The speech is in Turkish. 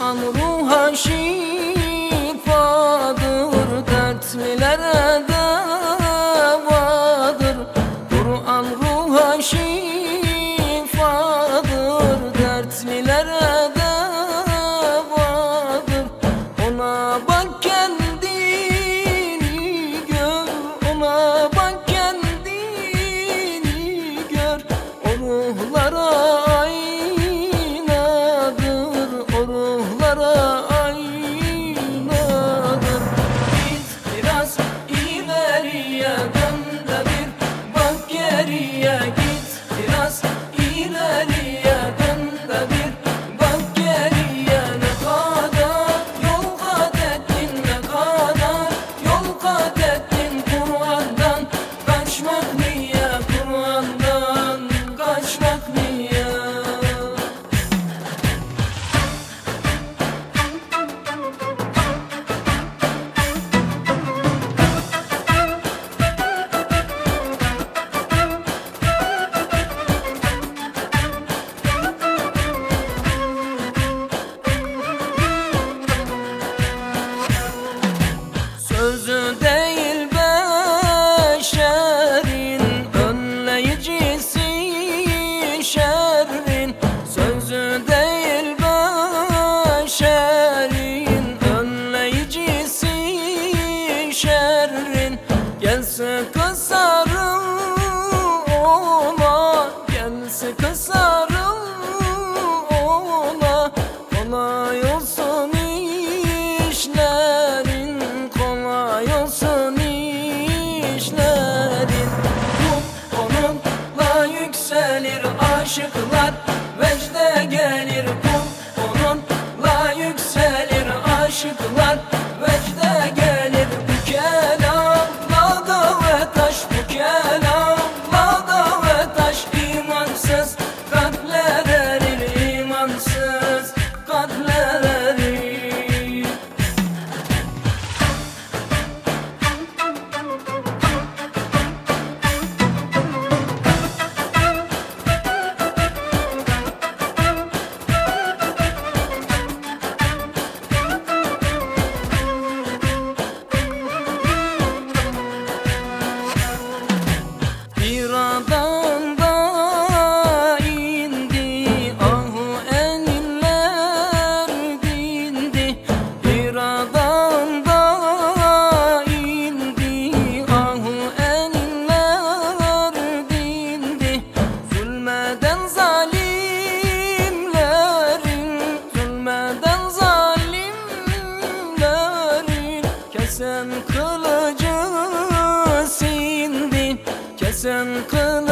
amruha şifadır dertlilere de yeah. sıkı sarıl ona Kolay olsun işlerin Kolay olsun işlerin. Kum onunla yükselir aşıklar Vecde gelir. Kum onunla yükselir aşıklar Vecde gelir Kesen kılıcı sindi Kesen kılıcı